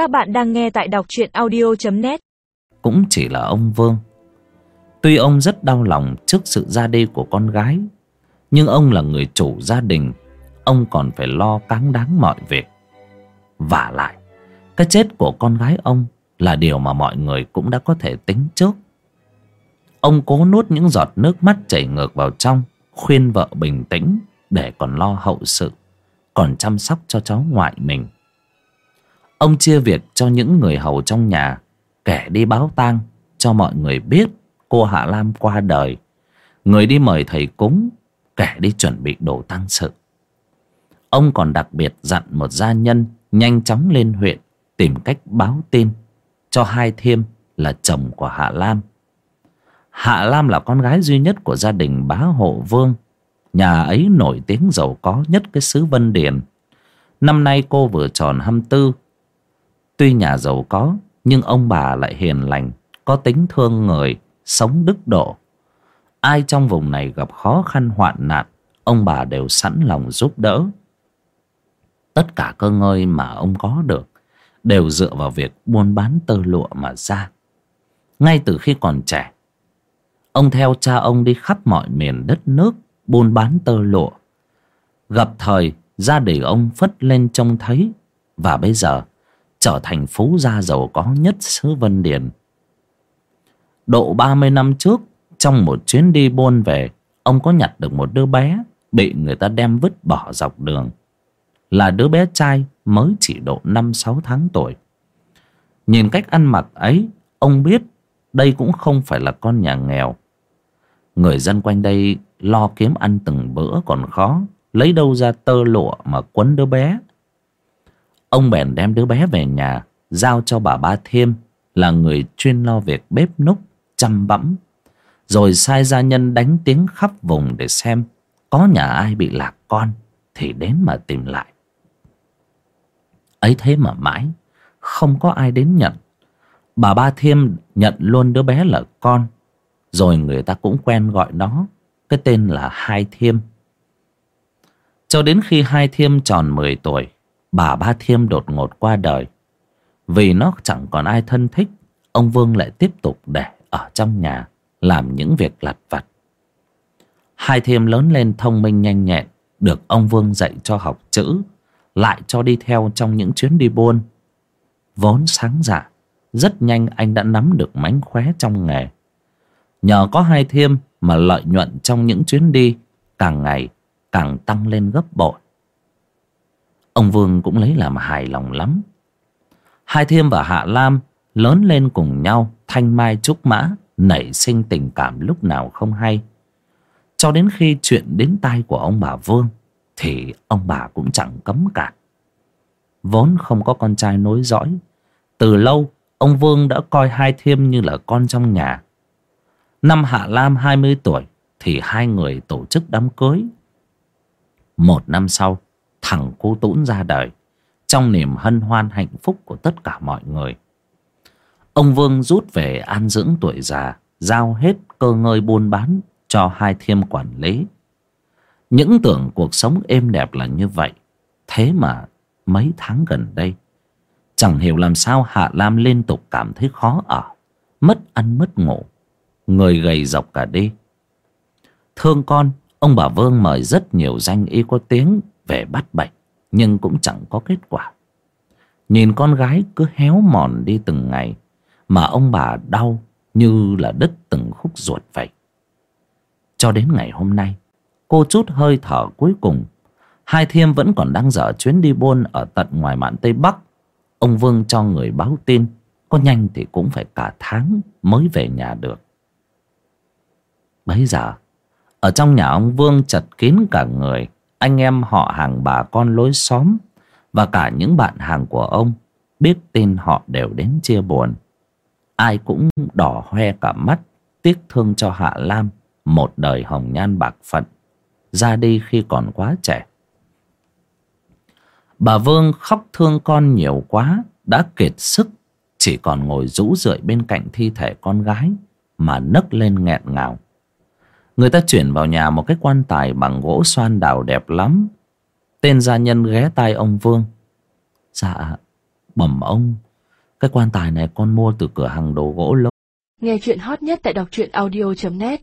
Các bạn đang nghe tại đọc truyện audio.net Cũng chỉ là ông Vương. Tuy ông rất đau lòng trước sự ra đi của con gái, Nhưng ông là người chủ gia đình, Ông còn phải lo cáng đáng mọi việc. Và lại, Cái chết của con gái ông Là điều mà mọi người cũng đã có thể tính trước. Ông cố nuốt những giọt nước mắt chảy ngược vào trong, Khuyên vợ bình tĩnh Để còn lo hậu sự, Còn chăm sóc cho cháu ngoại mình. Ông chia việc cho những người hầu trong nhà, Kẻ đi báo tang, Cho mọi người biết cô Hạ Lam qua đời. Người đi mời thầy cúng, Kẻ đi chuẩn bị đồ tang sự. Ông còn đặc biệt dặn một gia nhân Nhanh chóng lên huyện Tìm cách báo tin Cho hai thiêm là chồng của Hạ Lam. Hạ Lam là con gái duy nhất của gia đình bá hộ vương. Nhà ấy nổi tiếng giàu có nhất cái xứ Vân Điền. Năm nay cô vừa tròn 24 Tuy nhà giàu có, Nhưng ông bà lại hiền lành, Có tính thương người, Sống đức độ. Ai trong vùng này gặp khó khăn hoạn nạn, Ông bà đều sẵn lòng giúp đỡ. Tất cả cơ ngơi mà ông có được, Đều dựa vào việc buôn bán tơ lụa mà ra. Ngay từ khi còn trẻ, Ông theo cha ông đi khắp mọi miền đất nước Buôn bán tơ lụa. Gặp thời, gia đình ông phất lên trông thấy, Và bây giờ trở thành phú gia giàu có nhất xứ Vân Điền. Độ 30 năm trước, trong một chuyến đi buôn về, ông có nhặt được một đứa bé bị người ta đem vứt bỏ dọc đường. Là đứa bé trai mới chỉ độ 5-6 tháng tuổi. Nhìn cách ăn mặc ấy, ông biết đây cũng không phải là con nhà nghèo. Người dân quanh đây lo kiếm ăn từng bữa còn khó, lấy đâu ra tơ lụa mà quấn đứa bé Ông bèn đem đứa bé về nhà, Giao cho bà Ba Thiêm Là người chuyên lo việc bếp núc, Chăm bẵm. Rồi sai gia nhân đánh tiếng khắp vùng để xem Có nhà ai bị lạc con, Thì đến mà tìm lại. Ấy thế mà mãi, Không có ai đến nhận. Bà Ba Thiêm nhận luôn đứa bé là con, Rồi người ta cũng quen gọi nó, Cái tên là Hai Thiêm Cho đến khi Hai Thiêm tròn 10 tuổi bà Ba Thiêm đột ngột qua đời. Vì nó chẳng còn ai thân thích, ông Vương lại tiếp tục để ở trong nhà làm những việc lặt vặt. Hai Thiêm lớn lên thông minh nhanh nhẹn, được ông Vương dạy cho học chữ, lại cho đi theo trong những chuyến đi buôn. Vốn sáng dạ, rất nhanh anh đã nắm được mánh khóe trong nghề. Nhờ có hai Thiêm mà lợi nhuận trong những chuyến đi càng ngày càng tăng lên gấp bội. Ông Vương cũng lấy làm hài lòng lắm. Hai Thiêm và Hạ Lam Lớn lên cùng nhau, Thanh mai trúc mã, Nảy sinh tình cảm lúc nào không hay. Cho đến khi chuyện đến tai của ông bà Vương, Thì ông bà cũng chẳng cấm cản. Vốn không có con trai nối dõi, Từ lâu Ông Vương đã coi hai Thiêm như là con trong nhà. Năm Hạ Lam 20 tuổi, Thì hai người tổ chức đám cưới. Một năm sau thằng cô tũn ra đời, trong niềm hân hoan hạnh phúc của tất cả mọi người. Ông vương rút về an dưỡng tuổi già, giao hết cơ ngơi buôn bán cho hai thiêm quản lý. Những tưởng cuộc sống êm đẹp là như vậy, thế mà mấy tháng gần đây, chẳng hiểu làm sao hạ lam liên tục cảm thấy khó ở, mất ăn mất ngủ, người gầy dọc cả đi thương con, ông bà vương mời rất nhiều danh y có tiếng về bắt bệnh, nhưng cũng chẳng có kết quả. Nhìn con gái cứ héo mòn đi từng ngày, mà ông bà đau như là đứt từng khúc ruột vậy. Cho đến ngày hôm nay, cô chút hơi thở cuối cùng, hai thiêm vẫn còn đang dở chuyến đi buôn ở tận ngoài mạn tây bắc. Ông vương cho người báo tin, có nhanh thì cũng phải cả tháng mới về nhà được. Bấy giờ, ở trong nhà ông vương chật kín cả người anh em họ hàng bà con lối xóm và cả những bạn hàng của ông biết tin họ đều đến chia buồn. Ai cũng đỏ hoe cả mắt, tiếc thương cho hạ lam, một đời hồng nhan bạc phận, ra đi khi còn quá trẻ. Bà vương khóc thương con nhiều quá, đã kiệt sức, chỉ còn ngồi rũ rượi bên cạnh thi thể con gái mà nấc lên nghẹn ngào. Người ta chuyển vào nhà một cái quan tài bằng gỗ xoan đào đẹp lắm. Tên gia nhân ghé tai ông Vương. Dạ, bẩm ông, cái quan tài này con mua từ cửa hàng đồ gỗ lâu Nghe chuyện hot nhất tại đọc truyện audio.net